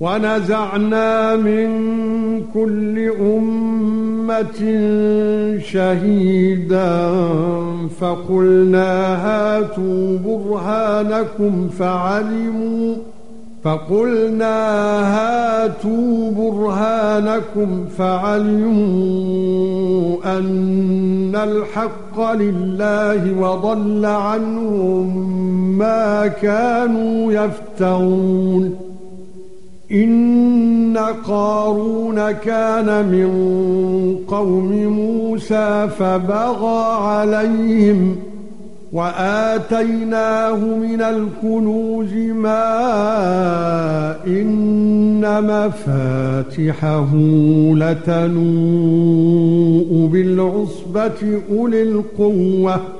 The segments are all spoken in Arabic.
ونزعنا من كل أمة شهيدا فقلنا هاتوا برهانكم فعلموا فقلنا هاتوا برهانكم فعلموا أن الحق لله وضل عنهم ما كانوا يفترون إن قارون كان من قوم موسى فبغى عليهم وآتيناه من الكنوز ما إن مفاتحه لتنوء بالعصبة أولي القوة.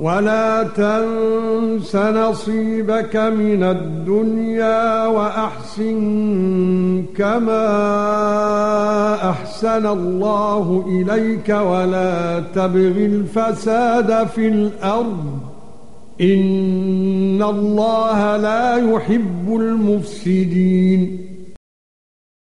ولا تنس نصيبك من الدنيا وأحسن كما أحسن الله إليك ولا تبغ الفساد في الأرض. إن الله لا يحب المفسدين.